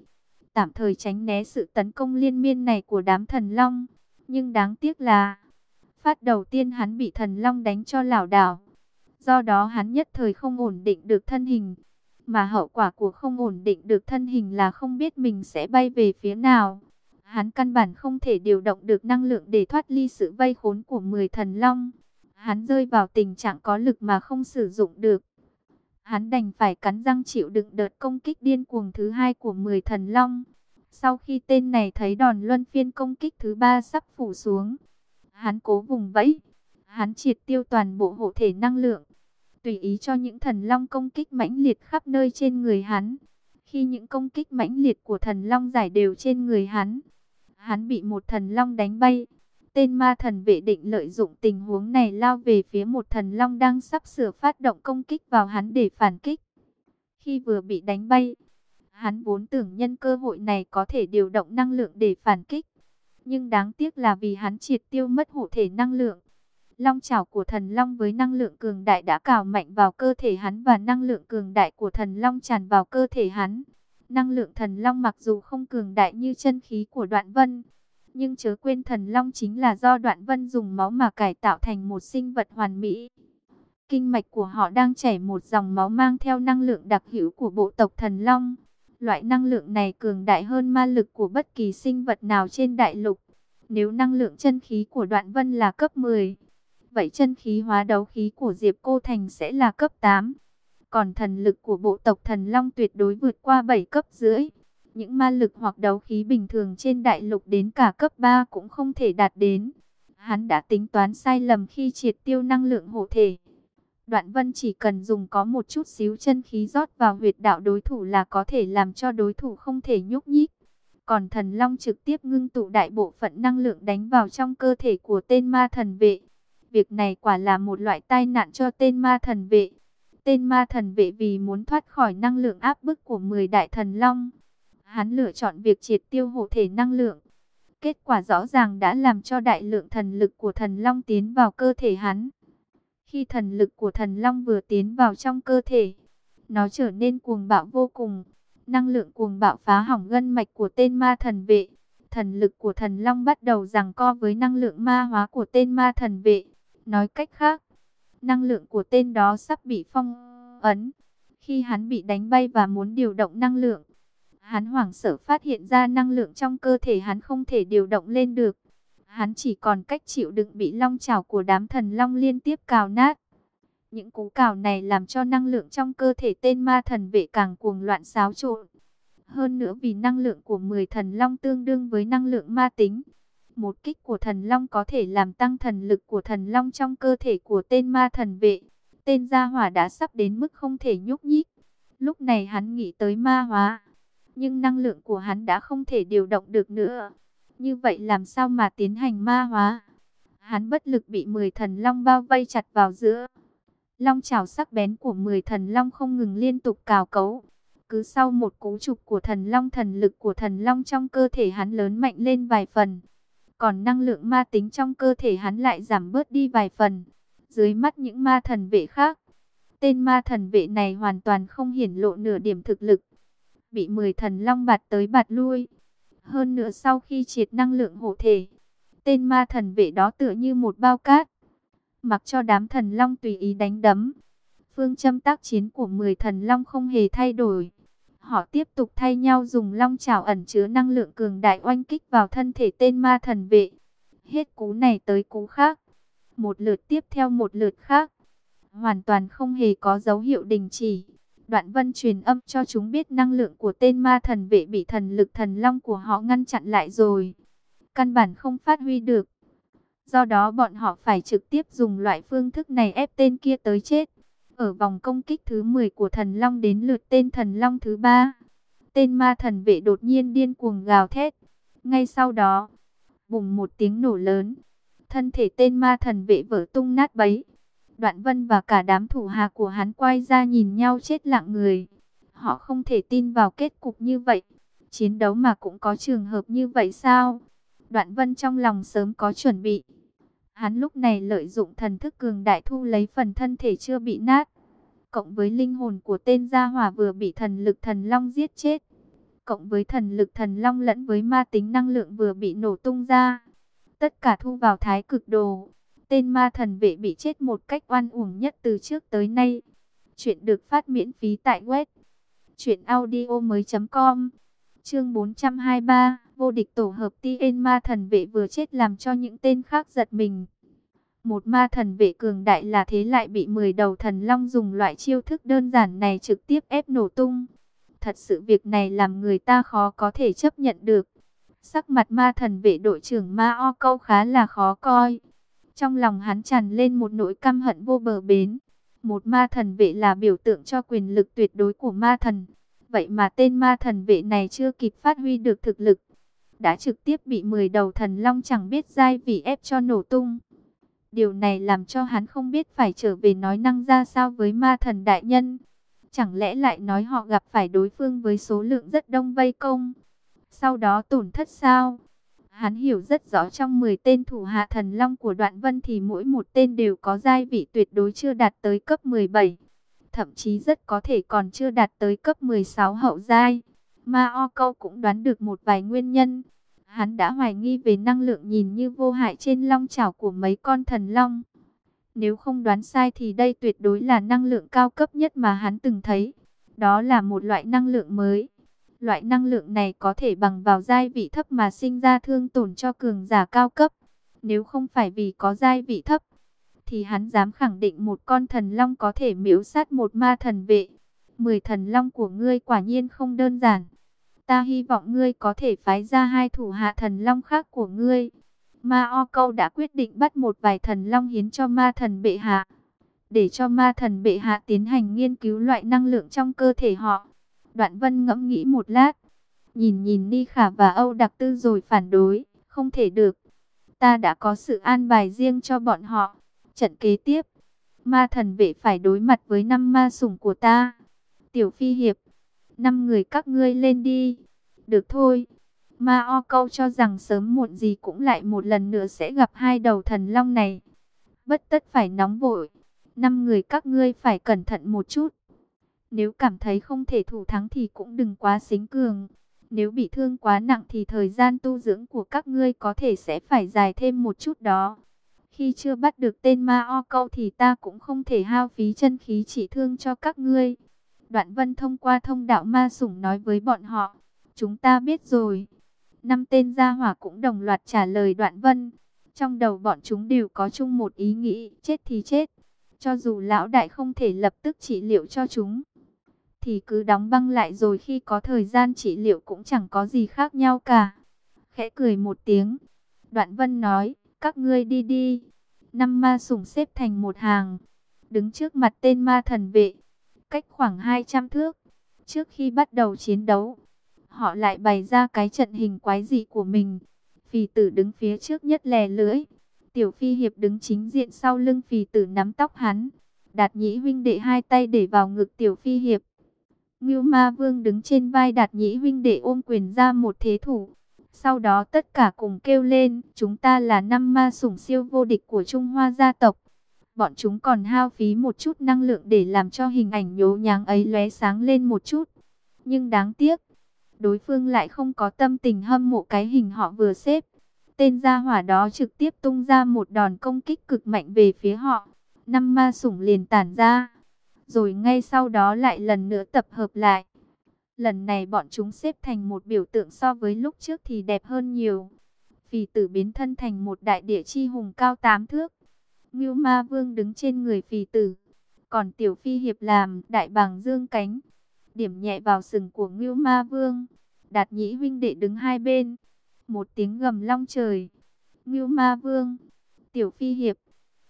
tạm thời tránh né sự tấn công liên miên này của đám thần long. Nhưng đáng tiếc là, phát đầu tiên hắn bị thần long đánh cho lảo đảo. Do đó hắn nhất thời không ổn định được thân hình. Mà hậu quả của không ổn định được thân hình là không biết mình sẽ bay về phía nào. Hắn căn bản không thể điều động được năng lượng để thoát ly sự vây khốn của 10 thần long. Hắn rơi vào tình trạng có lực mà không sử dụng được. Hắn đành phải cắn răng chịu đựng đợt công kích điên cuồng thứ hai của 10 thần long. Sau khi tên này thấy đòn luân phiên công kích thứ ba sắp phủ xuống, hắn cố vùng vẫy. Hắn triệt tiêu toàn bộ hộ thể năng lượng, tùy ý cho những thần long công kích mãnh liệt khắp nơi trên người hắn. Khi những công kích mãnh liệt của thần long giải đều trên người hắn, hắn bị một thần long đánh bay. Tên ma thần vệ định lợi dụng tình huống này lao về phía một thần long đang sắp sửa phát động công kích vào hắn để phản kích. Khi vừa bị đánh bay, hắn vốn tưởng nhân cơ hội này có thể điều động năng lượng để phản kích. Nhưng đáng tiếc là vì hắn triệt tiêu mất hộ thể năng lượng. Long chảo của thần long với năng lượng cường đại đã cào mạnh vào cơ thể hắn và năng lượng cường đại của thần long tràn vào cơ thể hắn. Năng lượng thần long mặc dù không cường đại như chân khí của đoạn vân, nhưng chớ quên thần long chính là do đoạn vân dùng máu mà cải tạo thành một sinh vật hoàn mỹ. Kinh mạch của họ đang chảy một dòng máu mang theo năng lượng đặc hữu của bộ tộc thần long. Loại năng lượng này cường đại hơn ma lực của bất kỳ sinh vật nào trên đại lục. Nếu năng lượng chân khí của đoạn vân là cấp 10, vậy chân khí hóa đấu khí của Diệp Cô Thành sẽ là cấp 8. Còn thần lực của bộ tộc thần long tuyệt đối vượt qua 7 cấp rưỡi. Những ma lực hoặc đấu khí bình thường trên đại lục đến cả cấp 3 cũng không thể đạt đến. Hắn đã tính toán sai lầm khi triệt tiêu năng lượng hộ thể. Đoạn vân chỉ cần dùng có một chút xíu chân khí rót vào huyệt đạo đối thủ là có thể làm cho đối thủ không thể nhúc nhích. Còn thần long trực tiếp ngưng tụ đại bộ phận năng lượng đánh vào trong cơ thể của tên ma thần vệ. Việc này quả là một loại tai nạn cho tên ma thần vệ. Tên ma thần vệ vì muốn thoát khỏi năng lượng áp bức của 10 đại thần long. Hắn lựa chọn việc triệt tiêu hộ thể năng lượng. Kết quả rõ ràng đã làm cho đại lượng thần lực của thần long tiến vào cơ thể hắn. Khi thần lực của thần long vừa tiến vào trong cơ thể, nó trở nên cuồng bạo vô cùng. Năng lượng cuồng bạo phá hỏng gân mạch của tên ma thần vệ. Thần lực của thần long bắt đầu giằng co với năng lượng ma hóa của tên ma thần vệ. Nói cách khác, năng lượng của tên đó sắp bị phong ấn. Khi hắn bị đánh bay và muốn điều động năng lượng, hắn hoảng sợ phát hiện ra năng lượng trong cơ thể hắn không thể điều động lên được. Hắn chỉ còn cách chịu đựng bị long chảo của đám thần long liên tiếp cào nát. Những cú cào này làm cho năng lượng trong cơ thể tên ma thần vệ càng cuồng loạn xáo trộn. Hơn nữa vì năng lượng của 10 thần long tương đương với năng lượng ma tính. Một kích của thần long có thể làm tăng thần lực của thần long trong cơ thể của tên ma thần vệ. Tên gia hỏa đã sắp đến mức không thể nhúc nhích. Lúc này hắn nghĩ tới ma hóa. Nhưng năng lượng của hắn đã không thể điều động được nữa. Như vậy làm sao mà tiến hành ma hóa? Hắn bất lực bị 10 thần long bao vây chặt vào giữa. Long chảo sắc bén của 10 thần long không ngừng liên tục cào cấu. Cứ sau một cú trục của thần long thần lực của thần long trong cơ thể hắn lớn mạnh lên vài phần. Còn năng lượng ma tính trong cơ thể hắn lại giảm bớt đi vài phần. Dưới mắt những ma thần vệ khác, tên ma thần vệ này hoàn toàn không hiển lộ nửa điểm thực lực. Bị 10 thần long bạt tới bạt lui. Hơn nữa sau khi triệt năng lượng hộ thể, tên ma thần vệ đó tựa như một bao cát. Mặc cho đám thần long tùy ý đánh đấm. Phương châm tác chiến của 10 thần long không hề thay đổi. Họ tiếp tục thay nhau dùng long chảo ẩn chứa năng lượng cường đại oanh kích vào thân thể tên ma thần vệ. Hết cú này tới cú khác. Một lượt tiếp theo một lượt khác. Hoàn toàn không hề có dấu hiệu đình chỉ. Đoạn vân truyền âm cho chúng biết năng lượng của tên ma thần vệ bị thần lực thần long của họ ngăn chặn lại rồi. Căn bản không phát huy được. Do đó bọn họ phải trực tiếp dùng loại phương thức này ép tên kia tới chết. Ở vòng công kích thứ 10 của thần long đến lượt tên thần long thứ 3. Tên ma thần vệ đột nhiên điên cuồng gào thét. Ngay sau đó, bùng một tiếng nổ lớn. Thân thể tên ma thần vệ vỡ tung nát bấy. Đoạn vân và cả đám thủ hạ của hắn quay ra nhìn nhau chết lặng người. Họ không thể tin vào kết cục như vậy. Chiến đấu mà cũng có trường hợp như vậy sao? Đoạn vân trong lòng sớm có chuẩn bị. Hắn lúc này lợi dụng thần thức cường đại thu lấy phần thân thể chưa bị nát. Cộng với linh hồn của tên gia hỏa vừa bị thần lực thần long giết chết. Cộng với thần lực thần long lẫn với ma tính năng lượng vừa bị nổ tung ra. Tất cả thu vào thái cực đồ. Tên ma thần vệ bị chết một cách oan uổng nhất từ trước tới nay. Chuyện được phát miễn phí tại web. truyệnaudio mới.com. Chương 423 Vô địch tổ hợp tiên ma thần vệ vừa chết làm cho những tên khác giật mình. Một ma thần vệ cường đại là thế lại bị 10 đầu thần long dùng loại chiêu thức đơn giản này trực tiếp ép nổ tung. Thật sự việc này làm người ta khó có thể chấp nhận được. Sắc mặt ma thần vệ đội trưởng ma o câu khá là khó coi. Trong lòng hắn tràn lên một nỗi căm hận vô bờ bến. Một ma thần vệ là biểu tượng cho quyền lực tuyệt đối của ma thần. Vậy mà tên ma thần vệ này chưa kịp phát huy được thực lực. Đã trực tiếp bị 10 đầu thần long chẳng biết dai vì ép cho nổ tung. Điều này làm cho hắn không biết phải trở về nói năng ra sao với ma thần đại nhân. Chẳng lẽ lại nói họ gặp phải đối phương với số lượng rất đông vây công. Sau đó tổn thất sao? Hắn hiểu rất rõ trong 10 tên thủ hạ thần long của đoạn vân thì mỗi một tên đều có giai vị tuyệt đối chưa đạt tới cấp 17. Thậm chí rất có thể còn chưa đạt tới cấp 16 hậu giai. Ma O Câu cũng đoán được một vài nguyên nhân. Hắn đã hoài nghi về năng lượng nhìn như vô hại trên long chảo của mấy con thần long. Nếu không đoán sai thì đây tuyệt đối là năng lượng cao cấp nhất mà hắn từng thấy. Đó là một loại năng lượng mới. Loại năng lượng này có thể bằng vào giai vị thấp mà sinh ra thương tổn cho cường giả cao cấp. Nếu không phải vì có giai vị thấp, thì hắn dám khẳng định một con thần long có thể miễu sát một ma thần vệ. Mười thần long của ngươi quả nhiên không đơn giản. Ta hy vọng ngươi có thể phái ra hai thủ hạ thần long khác của ngươi. Ma O Câu đã quyết định bắt một vài thần long hiến cho ma thần bệ hạ. Để cho ma thần bệ hạ tiến hành nghiên cứu loại năng lượng trong cơ thể họ. Đoạn vân ngẫm nghĩ một lát. Nhìn nhìn Ni Khả và Âu Đặc Tư rồi phản đối. Không thể được. Ta đã có sự an bài riêng cho bọn họ. Trận kế tiếp. Ma thần vệ phải đối mặt với năm ma sủng của ta. Tiểu Phi Hiệp. Năm người các ngươi lên đi. Được thôi. Ma O câu cho rằng sớm muộn gì cũng lại một lần nữa sẽ gặp hai đầu thần long này. Bất tất phải nóng vội. Năm người các ngươi phải cẩn thận một chút. Nếu cảm thấy không thể thủ thắng thì cũng đừng quá xính cường. Nếu bị thương quá nặng thì thời gian tu dưỡng của các ngươi có thể sẽ phải dài thêm một chút đó. Khi chưa bắt được tên ma o câu thì ta cũng không thể hao phí chân khí trị thương cho các ngươi. Đoạn Vân thông qua thông đạo ma sủng nói với bọn họ, chúng ta biết rồi. Năm tên gia hỏa cũng đồng loạt trả lời Đoạn Vân. Trong đầu bọn chúng đều có chung một ý nghĩ, chết thì chết. Cho dù lão đại không thể lập tức trị liệu cho chúng, thì cứ đóng băng lại rồi khi có thời gian trị liệu cũng chẳng có gì khác nhau cả. Khẽ cười một tiếng, Đoạn Vân nói, các ngươi đi đi. Năm ma sủng xếp thành một hàng, đứng trước mặt tên ma thần vệ, cách khoảng 200 thước. Trước khi bắt đầu chiến đấu, họ lại bày ra cái trận hình quái dị của mình. Phì tử đứng phía trước nhất lè lưỡi. Tiểu phi hiệp đứng chính diện sau lưng phì tử nắm tóc hắn. Đạt nhĩ huynh đệ hai tay để vào ngực tiểu phi hiệp. Ngưu ma vương đứng trên vai đạt nhĩ huynh đệ ôm quyền ra một thế thủ. Sau đó tất cả cùng kêu lên, chúng ta là năm ma sủng siêu vô địch của Trung Hoa gia tộc. Bọn chúng còn hao phí một chút năng lượng để làm cho hình ảnh nhố nháng ấy lóe sáng lên một chút. Nhưng đáng tiếc, đối phương lại không có tâm tình hâm mộ cái hình họ vừa xếp. Tên gia hỏa đó trực tiếp tung ra một đòn công kích cực mạnh về phía họ. Năm ma sủng liền tản ra. Rồi ngay sau đó lại lần nữa tập hợp lại. Lần này bọn chúng xếp thành một biểu tượng so với lúc trước thì đẹp hơn nhiều. Phì tử biến thân thành một đại địa chi hùng cao tám thước. Ngưu ma vương đứng trên người phì tử. Còn tiểu phi hiệp làm đại bàng dương cánh. Điểm nhẹ vào sừng của Ngưu ma vương. Đạt nhĩ huynh đệ đứng hai bên. Một tiếng gầm long trời. Ngưu ma vương. Tiểu phi hiệp.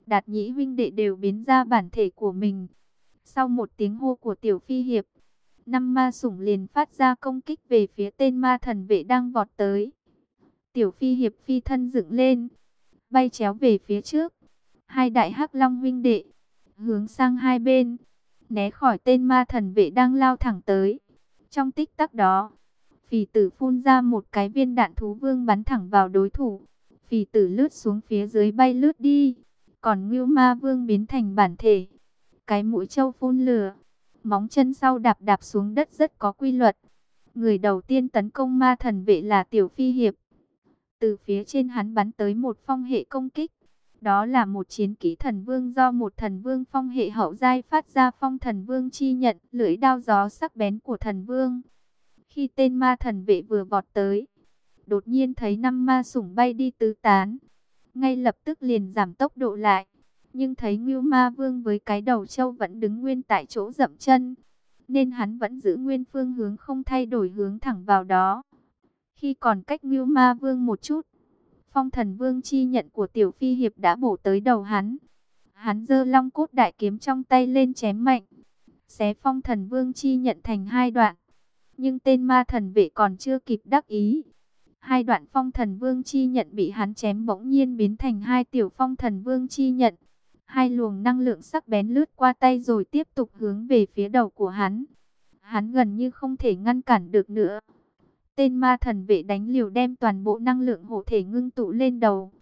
Đạt nhĩ huynh đệ đều biến ra bản thể của mình. Sau một tiếng hô của tiểu phi hiệp. Năm ma sủng liền phát ra công kích về phía tên ma thần vệ đang vọt tới. Tiểu phi hiệp phi thân dựng lên. Bay chéo về phía trước hai đại hắc long huynh đệ, hướng sang hai bên, né khỏi tên ma thần vệ đang lao thẳng tới. Trong tích tắc đó, phì tử phun ra một cái viên đạn thú vương bắn thẳng vào đối thủ. Phì tử lướt xuống phía dưới bay lướt đi, còn ngưu ma vương biến thành bản thể. Cái mũi trâu phun lửa, móng chân sau đạp đạp xuống đất rất có quy luật. Người đầu tiên tấn công ma thần vệ là tiểu phi hiệp. Từ phía trên hắn bắn tới một phong hệ công kích. Đó là một chiến kỹ thần vương do một thần vương phong hệ hậu giai phát ra phong thần vương chi nhận lưỡi đao gió sắc bén của thần vương. Khi tên ma thần vệ vừa vọt tới, đột nhiên thấy năm ma sủng bay đi tứ tán. Ngay lập tức liền giảm tốc độ lại. Nhưng thấy Ngưu Ma Vương với cái đầu trâu vẫn đứng nguyên tại chỗ dậm chân. Nên hắn vẫn giữ nguyên phương hướng không thay đổi hướng thẳng vào đó. Khi còn cách Ngưu Ma Vương một chút, Phong thần vương chi nhận của tiểu phi hiệp đã bổ tới đầu hắn. Hắn giơ long cốt đại kiếm trong tay lên chém mạnh. Xé phong thần vương chi nhận thành hai đoạn. Nhưng tên ma thần vệ còn chưa kịp đắc ý. Hai đoạn phong thần vương chi nhận bị hắn chém bỗng nhiên biến thành hai tiểu phong thần vương chi nhận. Hai luồng năng lượng sắc bén lướt qua tay rồi tiếp tục hướng về phía đầu của hắn. Hắn gần như không thể ngăn cản được nữa. Tên ma thần vệ đánh liều đem toàn bộ năng lượng hộ thể ngưng tụ lên đầu.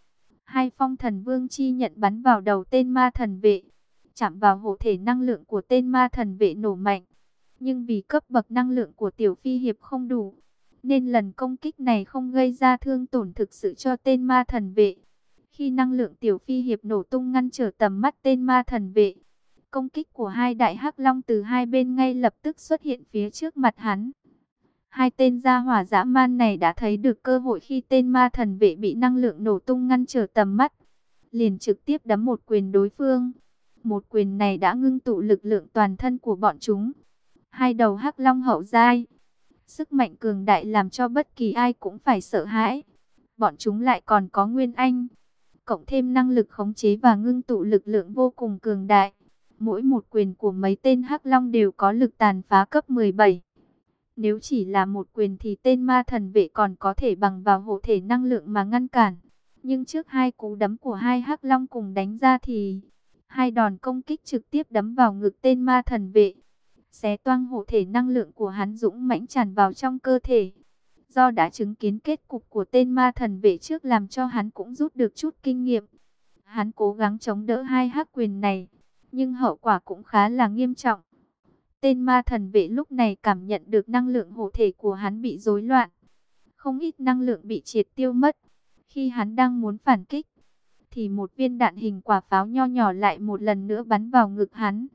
Hai phong thần vương chi nhận bắn vào đầu tên ma thần vệ. Chạm vào hộ thể năng lượng của tên ma thần vệ nổ mạnh. Nhưng vì cấp bậc năng lượng của tiểu phi hiệp không đủ. Nên lần công kích này không gây ra thương tổn thực sự cho tên ma thần vệ. Khi năng lượng tiểu phi hiệp nổ tung ngăn trở tầm mắt tên ma thần vệ. Công kích của hai đại hắc long từ hai bên ngay lập tức xuất hiện phía trước mặt hắn. Hai tên gia hỏa dã man này đã thấy được cơ hội khi tên ma thần vệ bị năng lượng nổ tung ngăn trở tầm mắt. Liền trực tiếp đấm một quyền đối phương. Một quyền này đã ngưng tụ lực lượng toàn thân của bọn chúng. Hai đầu hắc long hậu dai. Sức mạnh cường đại làm cho bất kỳ ai cũng phải sợ hãi. Bọn chúng lại còn có nguyên anh. Cộng thêm năng lực khống chế và ngưng tụ lực lượng vô cùng cường đại. Mỗi một quyền của mấy tên hắc long đều có lực tàn phá cấp 17. Nếu chỉ là một quyền thì tên ma thần vệ còn có thể bằng vào hộ thể năng lượng mà ngăn cản. Nhưng trước hai cú đấm của hai hắc long cùng đánh ra thì hai đòn công kích trực tiếp đấm vào ngực tên ma thần vệ. Xé toang hộ thể năng lượng của hắn dũng mãnh tràn vào trong cơ thể. Do đã chứng kiến kết cục của tên ma thần vệ trước làm cho hắn cũng rút được chút kinh nghiệm. Hắn cố gắng chống đỡ hai hắc quyền này, nhưng hậu quả cũng khá là nghiêm trọng. Tên ma thần vệ lúc này cảm nhận được năng lượng hộ thể của hắn bị rối loạn. Không ít năng lượng bị triệt tiêu mất. Khi hắn đang muốn phản kích, thì một viên đạn hình quả pháo nho nhỏ lại một lần nữa bắn vào ngực hắn.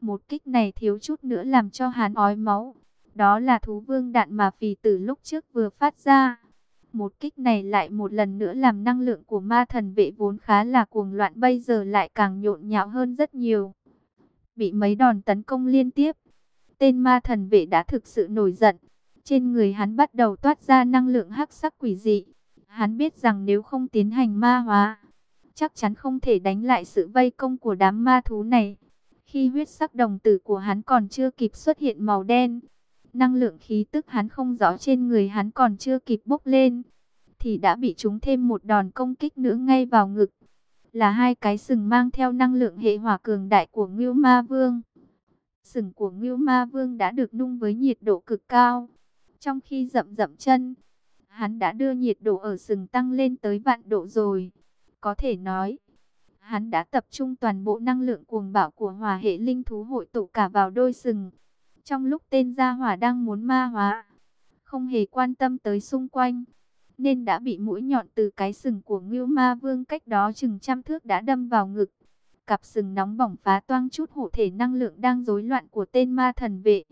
Một kích này thiếu chút nữa làm cho hắn ói máu. Đó là thú vương đạn mà phì tử lúc trước vừa phát ra. Một kích này lại một lần nữa làm năng lượng của ma thần vệ vốn khá là cuồng loạn bây giờ lại càng nhộn nhạo hơn rất nhiều. Bị mấy đòn tấn công liên tiếp, tên ma thần vệ đã thực sự nổi giận. Trên người hắn bắt đầu toát ra năng lượng hắc sắc quỷ dị. Hắn biết rằng nếu không tiến hành ma hóa, chắc chắn không thể đánh lại sự vây công của đám ma thú này. Khi huyết sắc đồng tử của hắn còn chưa kịp xuất hiện màu đen, năng lượng khí tức hắn không rõ trên người hắn còn chưa kịp bốc lên, thì đã bị chúng thêm một đòn công kích nữa ngay vào ngực. Là hai cái sừng mang theo năng lượng hệ hỏa cường đại của Ngưu Ma Vương. Sừng của Ngưu Ma Vương đã được nung với nhiệt độ cực cao. Trong khi dậm dậm chân, hắn đã đưa nhiệt độ ở sừng tăng lên tới vạn độ rồi. Có thể nói, hắn đã tập trung toàn bộ năng lượng cuồng bạo của hỏa hệ linh thú hội tụ cả vào đôi sừng. Trong lúc tên gia hỏa đang muốn ma hóa, không hề quan tâm tới xung quanh, nên đã bị mũi nhọn từ cái sừng của Ngưu Ma Vương cách đó chừng trăm thước đã đâm vào ngực. Cặp sừng nóng bỏng phá toang chút hộ thể năng lượng đang rối loạn của tên ma thần vệ.